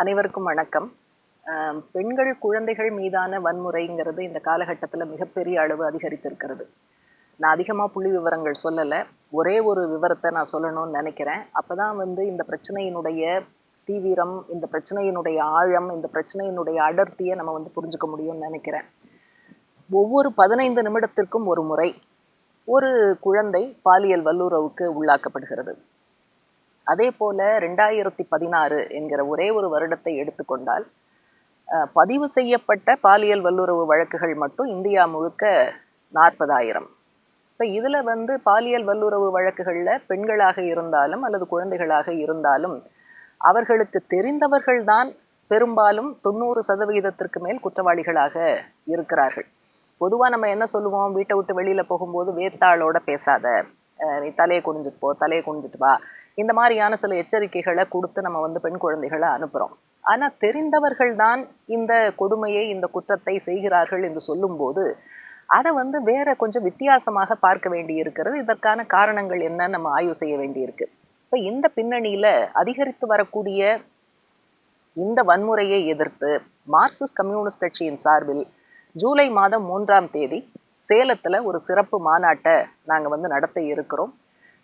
அனைவருக்கும் வணக்கம். பெண்கள் குழந்தைகள் மீதான வன்முறைங்கிறது இந்த காலகட்டத்தில் மிகப்பெரிய அளவு அதிகரித்திருக்கிறது. நான் அதிகமாக புள்ளி விவரங்கள் சொல்லலை. ஒரே ஒரு விவரத்தை நான் சொல்லணும்னு நினைக்கிறேன். அப்போ தான் வந்து இந்த பிரச்சனையினுடைய தீவிரம் இந்த பிரச்சனையினுடைய ஆழம் இந்த பிரச்சனையினுடைய அடர்த்தியை நம்ம வந்து புரிஞ்சுக்க முடியும்னு நினைக்கிறேன். ஒவ்வொரு பதினைந்து நிமிடத்திற்கும் ஒரு முறை ஒரு குழந்தை பாலியல் வல்லுறவுக்கு உள்ளாக்கப்படுகிறது. அதே போல ரெண்டாயிரத்தி பதினாறு என்கிற ஒரே ஒரு வருடத்தை எடுத்துக்கொண்டால் பதிவு செய்யப்பட்ட பாலியல் வல்லுறவு வழக்குகள் மட்டும் இந்தியா முழுக்க நாற்பதாயிரம். இப்போ இதில் வந்து பாலியல் வல்லுறவு வழக்குகளில் பெண்களாக இருந்தாலும் அல்லது குழந்தைகளாக இருந்தாலும் அவர்களுக்கு தெரிந்தவர்கள்தான் பெரும்பாலும் தொண்ணூறு சதவிகிதத்திற்கு மேல் குற்றவாளிகளாக இருக்கிறார்கள். பொதுவாக நம்ம என்ன சொல்லுவோம்? வீட்டை விட்டு வெளியில் போகும்போது வேத்தாளோட பேசாத அஹ் நீ தலையை குனிஞ்சிட்டு போ தலையை குனிஞ்சிட்டு வா இந்த மாதிரியான சில எச்சரிக்கைகளை கொடுத்து நம்ம வந்து பெண் குழந்தைகளை அனுப்புகிறோம் ஆனால் தெரிந்தவர்கள் தான் இந்த கொடுமையை இந்த குற்றத்தை செய்கிறார்கள் என்று சொல்லும்போது அதை வந்து வேற கொஞ்சம் வித்தியாசமாக பார்க்க வேண்டி இருக்கிறது இதற்கான காரணங்கள் என்ன நம்ம ஆய்வு செய்ய வேண்டியிருக்கு. இப்போ இந்த பின்னணியில் அதிகரித்து வரக்கூடிய இந்த வன்முறையை எதிர்த்து மார்க்சிஸ்ட் கம்யூனிஸ்ட் கட்சியின் சார்பில் ஜூலை மாதம் மூன்றாம் தேதி சேலத்தில் ஒரு சிறப்பு மாநாட்டை நாங்கள் வந்து நடத்த இருக்கிறோம்.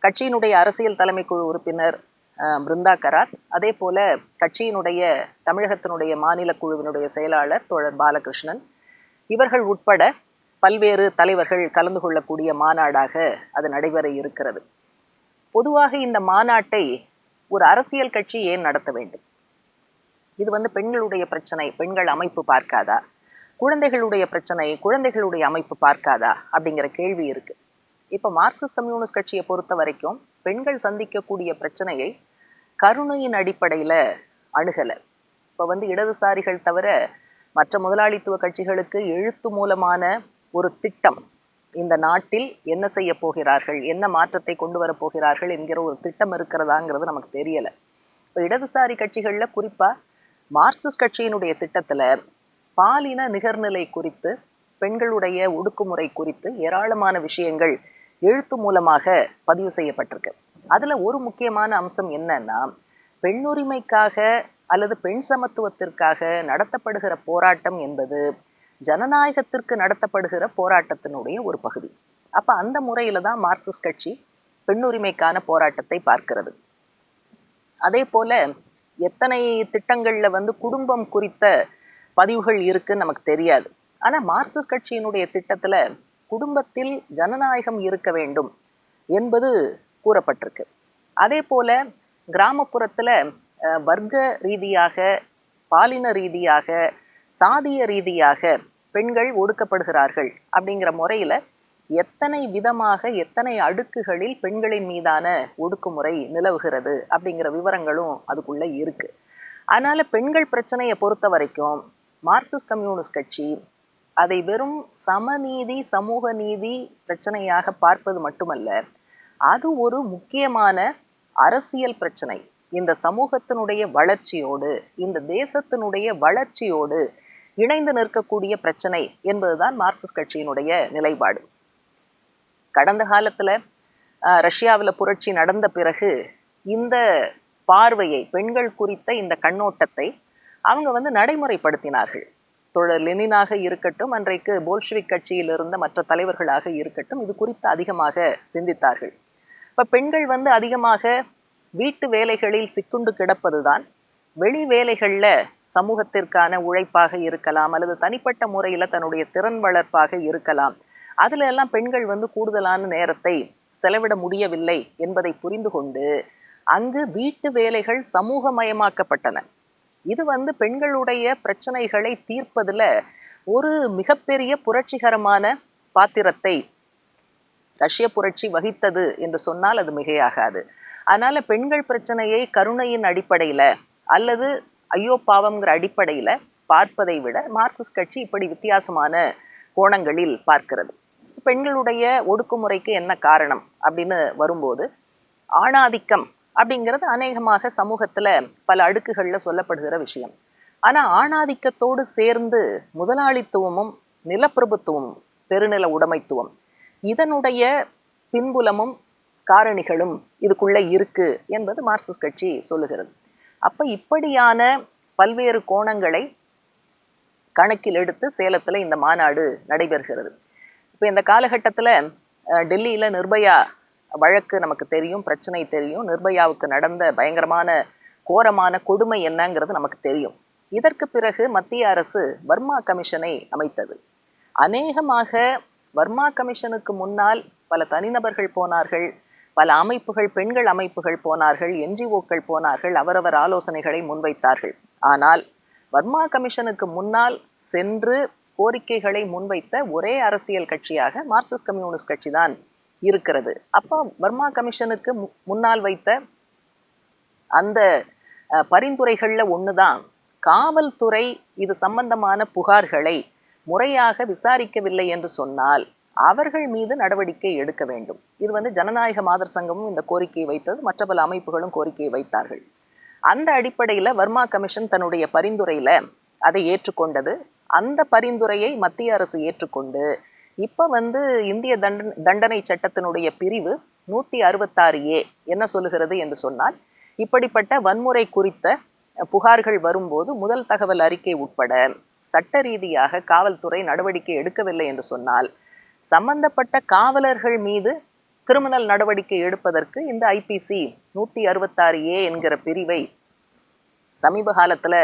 கட்சியினுடைய அரசியல் தலைமைக்குழு உறுப்பினர் அஹ், பிருந்தா கராத் அதே போல கட்சியினுடைய தமிழகத்தினுடைய மாநில குழுவினுடைய செயலாளர் தோழர் பாலகிருஷ்ணன். இவர்கள் உட்பட பல்வேறு தலைவர்கள் கலந்து கொள்ளக்கூடிய மாநாடாக அது நடைபெற இருக்கிறது. பொதுவாக இந்த மாநாட்டை ஒரு அரசியல் கட்சி ஏன் நடத்த வேண்டும்? இது வந்து பெண்களுடைய பிரச்சனை பெண்கள் அமைப்பு பார்க்காதா? குழந்தைகளுடைய பிரச்சனை குழந்தைகளுடைய அமைப்பு பார்க்காதா? அப்படிங்கிற கேள்வி இருக்கு. இப்போ மார்க்சிஸ்ட் கம்யூனிஸ்ட் கட்சியை பொறுத்த வரைக்கும் பெண்கள் சந்திக்கக்கூடிய பிரச்சனையை கருணையின் அடிப்படையில் அணுகலை. இப்போ வந்து இடதுசாரிகள் தவிர மற்ற முதலாளித்துவ கட்சிகளுக்கு எழுத்து மூலமான ஒரு திட்டம் இந்த நாட்டில் என்ன செய்ய போகிறார்கள் என்ன மாற்றத்தை கொண்டு வர போகிறார்கள் என்கிற ஒரு திட்டம் இருக்கிறதாங்கிறது நமக்கு தெரியலை. இப்போ இடதுசாரி கட்சிகளில் குறிப்பாக மார்க்சிஸ்ட் கட்சியினுடைய திட்டத்தில் பாலின நிகர்நிலை குறித்து பெண்களுடைய ஒடுக்குமுறை குறித்து ஏராளமான விஷயங்கள் எழுத்து மூலமாக பதிவு செய்யப்பட்டிருக்கு. அதில் ஒரு முக்கியமான அம்சம் என்னன்னா பெண்ணுரிமைக்காக அல்லது பெண் சமத்துவத்திற்காக நடத்தப்படுகிற போராட்டம் என்பது ஜனநாயகத்திற்கு நடத்தப்படுகிற போராட்டத்தினுடைய ஒரு பகுதி. அப்போ அந்த முறையில் தான் மார்க்சிஸ்ட் கட்சி பெண்ணுரிமைக்கான போராட்டத்தை பார்க்கிறது. அதே போல எத்தனை திட்டங்கள்ல வந்து குடும்பம் குறித்த பதிவுகள் இருக்குன்னு நமக்கு தெரியாது. ஆனா மார்க்சிஸ்ட் கட்சியினுடைய திட்டத்துல குடும்பத்தில் ஜனநாயகம் இருக்க வேண்டும் என்பது கூறப்பட்டிருக்கு. அதே போல கிராமப்புறத்தில் வர்க்க ரீதியாக பாலின ரீதியாக சாதிய ரீதியாக பெண்கள் ஒடுக்கப்படுகிறார்கள் அப்படிங்கிற முறையில் எத்தனை விதமாக எத்தனை அடுக்குகளில் பெண்களின் மீதான ஒடுக்குமுறை நிலவுகிறது அப்படிங்கிற விவரங்களும் அதுக்குள்ளே இருக்குது அதனால் பெண்கள் பிரச்சனையை பொறுத்த வரைக்கும் மார்க்சிஸ்ட் கம்யூனிஸ்ட் கட்சி அதை வெறும் சமநீதி சமூக நீதி பிரச்சனையாக பார்ப்பது மட்டுமல்ல அது ஒரு முக்கியமான அரசியல் பிரச்சனை. இந்த சமூகத்தினுடைய வளர்ச்சியோடு இந்த தேசத்தினுடைய வளர்ச்சியோடு இணைந்து நிற்கக்கூடிய பிரச்சனை என்பதுதான் மார்க்சிஸ்ட் கட்சியினுடைய நிலைப்பாடு. கடந்த காலத்துல ரஷ்யாவில் புரட்சி நடந்த பிறகு இந்த பார்வையை பெண்கள் குறித்த இந்த கண்ணோட்டத்தை அவங்க வந்து நடைமுறைப்படுத்தினார்கள். தோழர் லெனினாக இருக்கட்டும் அன்றைக்கு போல்ஷிவிக் கட்சியில் இருந்த மற்ற தலைவர்களாக இருக்கட்டும் இது குறித்து அதிகமாக சிந்தித்தார்கள். இப்ப பெண்கள் வந்து அதிகமாக வீட்டு வேலைகளில் சிக்குண்டு கிடப்பது தான் வெளி வேலைகள்ல சமூகத்திற்கான உழைப்பாக இருக்கலாம் அல்லது தனிப்பட்ட முறையில தன்னுடைய திறன் வளர்ப்பாக இருக்கலாம். அதில் எல்லாம் பெண்கள் வந்து கூடுதலான நேரத்தை செலவிட முடியவில்லை என்பதை புரிந்து கொண்டு அங்கு வீட்டு வேலைகள் சமூகமயமாக்கப்பட்டன. இது வந்து பெண்களுடைய பிரச்சனைகளை தீர்ப்பதுல ஒரு மிகப்பெரிய புரட்சிகரமான பாத்திரத்தை ரஷ்ய புரட்சி வகித்தது என்று சொன்னால் அது மிகையாகாது. அதனால பெண்கள் பிரச்சனையை கருணையின் அடிப்படையில அல்லது ஐயோ பாவம்ங்கிற அடிப்படையில பார்ப்பதை விட மார்க்சிஸ்ட் கட்சி இப்படி வித்தியாசமான கோணங்களில் பார்க்கிறது. பெண்களுடைய ஒடுக்குமுறைக்கு என்ன காரணம் அப்படின்னு வரும்போது ஆணாதிக்கம் அப்படிங்கிறது அநேகமாக சமூகத்துல பல அடுக்குகள்ல சொல்லப்படுகிற விஷயம். ஆனா ஆணாதிக்கத்தோடு சேர்ந்து முதலாளித்துவமும் நிலப்பிரபுத்துவமும் பெருநில உடைமைத்துவம் இதனுடைய பின்புலமும் காரணிகளும் இதுக்குள்ள இருக்கு என்பது மார்க்சிஸ்ட் கட்சி சொல்லுகிறது. அப்ப இப்படியான பல்வேறு கோணங்களை கணக்கில் எடுத்து சேலத்தில் இந்த மாநாடு நடைபெறுகிறது. இப்போ இந்த காலகட்டத்தில் டெல்லியில் நிர்பயா வழக்கு நமக்கு தெரியும் பிரச்சனை தெரியும். நிர்பயாவுக்கு நடந்த பயங்கரமான கோரமான கொடுமை என்னங்கிறது நமக்கு தெரியும். இதற்கு பிறகு மத்திய அரசு வர்மா கமிஷனை அமைத்தது. அநேகமாக வர்மா கமிஷனுக்கு முன்னால் பல தனிநபர்கள் போனார்கள் பல அமைப்புகள் பெண்கள் அமைப்புகள் போனார்கள் என்ஜிஓக்கள் போனார்கள் அவரவர் ஆலோசனைகளை முன்வைத்தார்கள். ஆனால் வர்மா கமிஷனுக்கு முன்னால் சென்று கோரிக்கைகளை முன்வைத்த ஒரே அரசியல் கட்சியாக மார்க்சிஸ்ட் கம்யூனிஸ்ட் கட்சி தான் இருக்கிறது. அப்போ வர்மா கமிஷனுக்கு முன்னால் வைத்த அந்த பரிந்துரைகளில் ஒன்று தான் காவல்துறை இது சம்பந்தமான புகார்களை முறையாக விசாரிக்கவில்லை என்று சொன்னால் அவர்கள் மீது நடவடிக்கை எடுக்க வேண்டும். இது வந்து ஜனநாயக மாதர் சங்கமும் இந்த கோரிக்கையை வைத்தது மற்ற பல அமைப்புகளும் கோரிக்கையை வைத்தார்கள். அந்த அடிப்படையில் வர்மா கமிஷன் தன்னுடைய பரிந்துரையில் அதை ஏற்றுக்கொண்டது. அந்த பரிந்துரையை மத்திய அரசு ஏற்றுக்கொண்டு இப்போ வந்து இந்திய தண்ட தண்டனை சட்டத்தினுடைய பிரிவு நூற்றி அறுபத்தாறு ஏ என்ன சொல்லுகிறது என்று சொன்னால் இப்படிப்பட்ட வன்முறை குறித்த புகார்கள் வரும்போது முதல் தகவல் அறிக்கை உட்பட சட்ட ரீதியாக காவல்துறை நடவடிக்கை எடுக்கவில்லை என்று சொன்னால் சம்பந்தப்பட்ட காவலர்கள் மீது கிரிமினல் நடவடிக்கை எடுப்பதற்கு இந்த ஐபிசி நூற்றி அறுபத்தாறு ஏ என்கிற பிரிவை சமீப காலத்தில்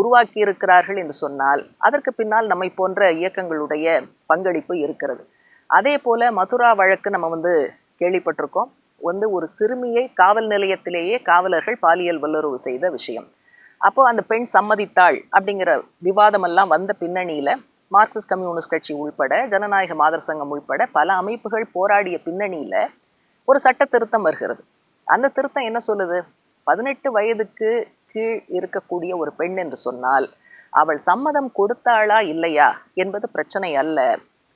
உருவாக்கி இருக்கிறார்கள் என்று சொன்னால் அதற்கு பின்னால் நம்மை போன்ற இயக்கங்களுடைய பங்களிப்பு இருக்கிறது. அதே போல மதுரா வழக்கு நம்ம வந்து கேள்விப்பட்டிருக்கோம். வந்து ஒரு சிறுமியை காவல் நிலையத்திலேயே காவலர்கள் பாலியல் வல்லுறவு செய்த விஷயம். அப்போ அந்த பெண் சம்மதித்தாள் அப்படிங்கிற விவாதமெல்லாம் வந்த பின்னணியில் மார்க்சிஸ்ட் கம்யூனிஸ்ட் கட்சி உள்பட ஜனநாயக மாதர் சங்கம் உள்பட பல அமைப்புகள் போராடிய பின்னணியில் ஒரு சட்ட திருத்தம் வருகிறது. அந்த திருத்தம் என்ன சொல்லுது? பதினெட்டு வயதுக்கு கீழ் இருக்கக்கூடிய ஒரு பெண் என்று சொன்னால் அவள் சம்மதம் கொடுத்தாளா இல்லையா என்பது பிரச்சனை அல்ல.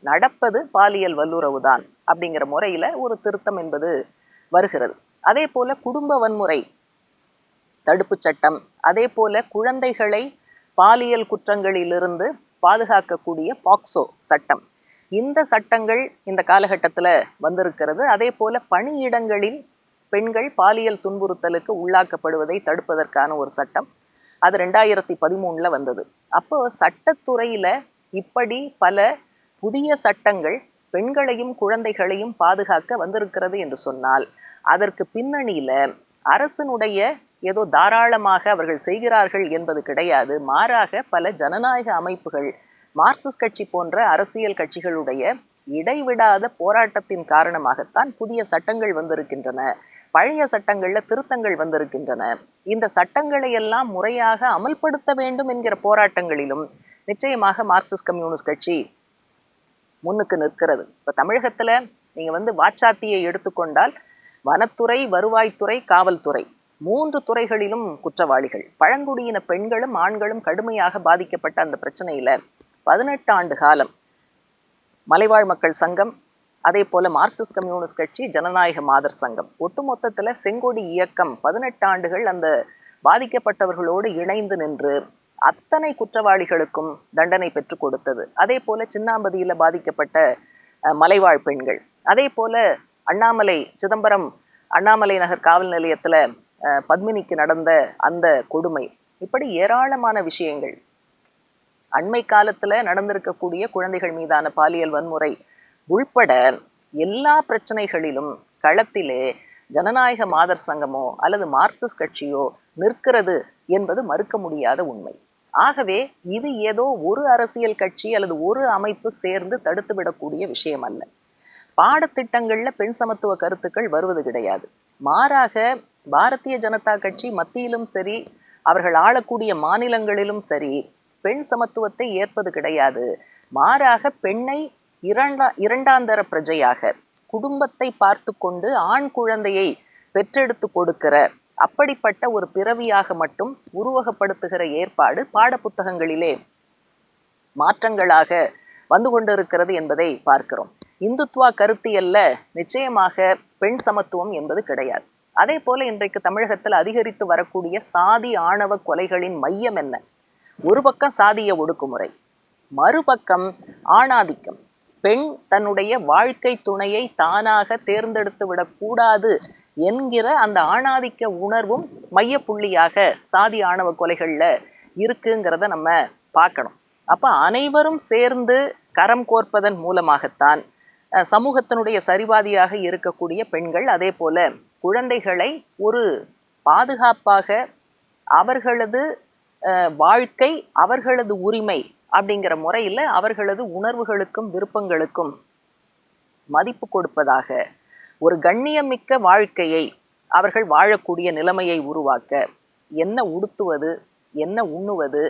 நடப்பது பாலியல் வல்லுறவுதான் அப்படிங்கிற முறையில் ஒரு திருத்தம் என்பது வருகிறது. அதே போல குடும்ப வன்முறை தடுப்பு சட்டம் அதே போல குழந்தைகளை பாலியல் குற்றங்களிலிருந்து பாதுகாக்கக்கூடிய பாக்சோ சட்டம். இந்த சட்டங்கள் இந்த காலகட்டத்தில் வந்திருக்கிறது. அதே போல பணியிடங்களில் பெண்கள் பாலியல் துன்புறுத்தலுக்கு உள்ளாக்கப்படுவதை தடுப்பதற்கான ஒரு சட்டம். அது ரெண்டாயிரத்தி பதிமூணில் வந்தது. அப்போ சட்டத்துறையில் இப்படி பல புதிய சட்டங்கள் பெண்களையும் குழந்தைகளையும் பாதுகாக்க வந்திருக்கிறது என்று சொன்னால் அதற்கு பின்னணியில் அரசனுடைய ஏதோ தாராளமாக அவர்கள் செய்கிறார்கள் என்பது கிடையாது. மாறாக பல ஜனநாயக அமைப்புகள் மார்க்சிஸ்ட் கட்சி போன்ற அரசியல் கட்சிகளுடைய இடைவிடாத போராட்டத்தின் காரணமாகத்தான் புதிய சட்டங்கள் வந்திருக்கின்றன. பழைய சட்டங்களில் திருத்தங்கள் வந்திருக்கின்றன. இந்த சட்டங்களை எல்லாம் முறையாக அமல்படுத்த வேண்டும் என்கிற போராட்டங்களிலும் நிச்சயமாக மார்க்சிஸ்ட் கம்யூனிஸ்ட் கட்சி முன்னுக்கு நிற்கிறது. இப்போ தமிழகத்தில் நீங்கள் வந்து வாச்சாத்தியை எடுத்துக்கொண்டால் வனத்துறை வருவாய்த்துறை காவல்துறை மூன்று துறைகளிலும் குற்றவாளிகள். பழங்குடியின பெண்களும் ஆண்களும் கடுமையாக பாதிக்கப்பட்ட அந்த பிரச்சனையில் பதினெட்டு ஆண்டு காலம் மலைவாழ் மக்கள் சங்கம் அதே போல மார்க்சிஸ்ட் கம்யூனிஸ்ட் கட்சி ஜனநாயக மாதர் சங்கம். ஒட்டுமொத்தத்தில் செங்கோடி இயக்கம் பதினெட்டு ஆண்டுகள் அந்த பாதிக்கப்பட்டவர்களோடு இணைந்து நின்று அத்தனை குற்றவாளிகளுக்கும் தண்டனை பெற்றுக் கொடுத்தது. அதே போல சின்னாம்பதியில் பாதிக்கப்பட்ட மலைவாழ் பெண்கள். அதே போல அண்ணாமலை சிதம்பரம் அண்ணாமலை நகர் காவல் நிலையத்தில் பத்மினிக்கு நடந்த அந்த கொடுமை. இப்படி ஏராளமான விஷயங்கள். அண்மை காலத்தில் நடந்திருக்கக்கூடிய குழந்தைகள் மீதான பாலியல் வன்முறை உள்பட எல்லா பிரச்சனைகளிலும் களத்திலே ஜனநாயக மாதர் சங்கமோ அல்லது மார்க்சிஸ்ட் கட்சியோ நிற்கிறது என்பது மறுக்க முடியாத உண்மை. ஆகவே இது ஏதோ ஒரு அரசியல் கட்சி அல்லது ஒரு அமைப்பு சேர்ந்து தடுத்து விடக்கூடிய விஷயம் அல்ல. பாடத்திட்டங்களில் பெண் சமத்துவ கருத்துக்கள் வருவது கிடையாது. மாறாக பாரதிய ஜனதா கட்சி மத்தியிலும் சரி அவர்கள் ஆளக்கூடிய மாநிலங்களிலும் சரி பெண் சமத்துவத்தை ஏற்பது கிடையாது. மாறாக பெண்ணை இரண்டா இரண்டாந்தர பிரஜையாக குடும்பத்தை பார்த்து கொண்டு ஆண் குழந்தையை பெற்றெடுத்து கொடுக்கிற அப்படிப்பட்ட ஒரு பிறவியாக மட்டும் உருவகப்படுத்துகிற ஏற்பாடு பாடப்புத்தகங்களிலே மாற்றங்களாக வந்து கொண்டிருக்கிறது என்பதை பார்க்கிறோம். இந்துத்வா கருத்தியல்ல நிச்சயமாக பெண் சமத்துவம் என்பது கிடையாது. அதே போல இன்றைக்கு தமிழகத்தில் அதிகரித்து வரக்கூடிய சாதி ஆணவ கொலைகளின் மையம் என்ன? ஒரு பக்கம் சாதிய ஒடுக்குமுறை மறுபக்கம் ஆணாதிக்கம். பெண் தன்னுடைய வாழ்க்கை துணையை தானாக தேர்ந்தெடுத்து விடக்கூடாது என்கிற அந்த ஆணாதிக்க உணர்வும் மையப்புள்ளியாக சாதி ஆணவ கொலைகளில் இருக்குங்கிறத நம்ம பார்க்கணும். அப்போ அனைவரும் சேர்ந்து கரம் கோர்ப்பதன் மூலமாகத்தான் சமூகத்தினுடைய சரிவாதியாக இருக்கக்கூடிய பெண்கள் அதே போல குழந்தைகளை ஒரு பாதுகாப்பாக அவர்களது வாழ்க்கை அவர்களது உரிமை அப்படிங்கிற முறையில் அவர்களது உணர்வுகளுக்கும் விருப்பங்களுக்கும் மதிப்பு கொடுப்பதாக ஒரு கண்ணியமிக்க வாழ்க்கையை அவர்கள் வாழக்கூடிய நிலைமையை உருவாக்க என்ன உடுத்துவது என்ன உண்ணுவது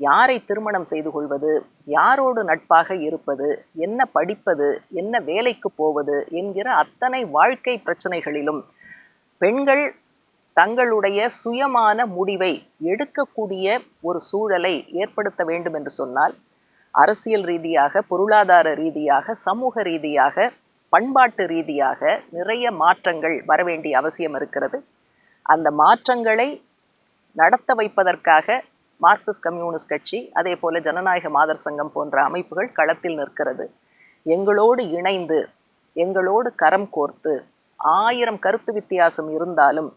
யாரை திருமணம் செய்து கொள்வது யாரோடு நட்பாக இருப்பது என்ன படிப்பது என்ன வேலைக்கு போவது என்கிற அத்தனை வாழ்க்கை பிரச்சனைகளிலும் பெண்கள் தங்களுடைய சுயமான முடிவை எடுக்கக்கூடிய ஒரு சூழலை ஏற்படுத்த வேண்டும் என்று சொன்னால் அரசியல் ரீதியாக பொருளாதார ரீதியாக சமூக ரீதியாக பண்பாட்டு ரீதியாக நிறைய மாற்றங்கள் வர வேண்டிய அவசியம் இருக்கிறது. அந்த மாற்றங்களை நடத்த வைப்பதற்காக மார்க்சிஸ்ட் கம்யூனிஸ்ட் கட்சி அதே போல ஜனநாயக மாதர் சங்கம் போன்ற அமைப்புகள் களத்தில் நிற்கிறது. எங்களோடு இணைந்து எங்களோடு கரம் கோர்த்து ஆயிரம் கருத்து வித்தியாசம் இருந்தாலும்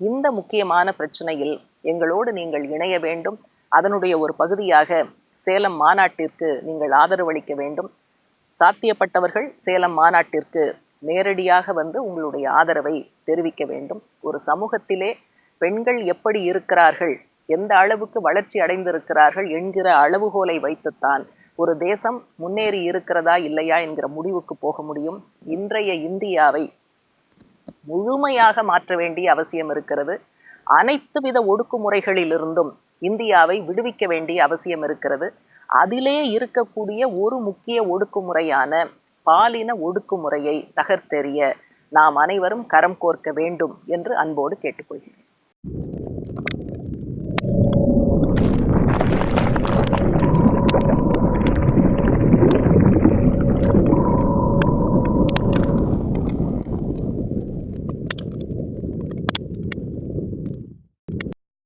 இந்த முக்கியமான பிரச்சனையில் எங்களோடு நீங்கள் இணைய வேண்டும். அதனுடைய ஒரு பகுதியாக சேலம் மாநாட்டிற்கு நீங்கள் ஆதரவளிக்க வேண்டும். சாத்தியப்பட்டவர்கள் சேலம் மாநாட்டிற்கு நேரடியாக வந்து உங்களுடைய ஆதரவை தெரிவிக்க வேண்டும். ஒரு சமூகத்திலே பெண்கள் எப்படி இருக்கிறார்கள் எந்த அளவுக்கு வளர்ச்சி அடைந்திருக்கிறார்கள் என்கிற அளவுகோலை வைத்துத்தான் ஒரு தேசம் முன்னேறி இருக்கிறதா இல்லையா என்கிற முடிவுக்கு போக முடியும். இன்றைய இந்தியாவை முழுமையாக மாற்ற வேண்டிய அவசியம் இருக்கிறது. அனைத்து வித ஒடுக்குமுறைகளிலிருந்தும் இந்தியாவை விடுவிக்க வேண்டிய அவசியம் இருக்கிறது. அதிலே இருக்கக்கூடிய ஒரு முக்கிய ஒடுக்குமுறையான பாலின ஒடுக்குமுறையை தகர்த்தெறிய நாம் அனைவரும் கரம் கோர்க்க வேண்டும் என்று அன்போடு கேட்டுக்கொள்கிறேன்.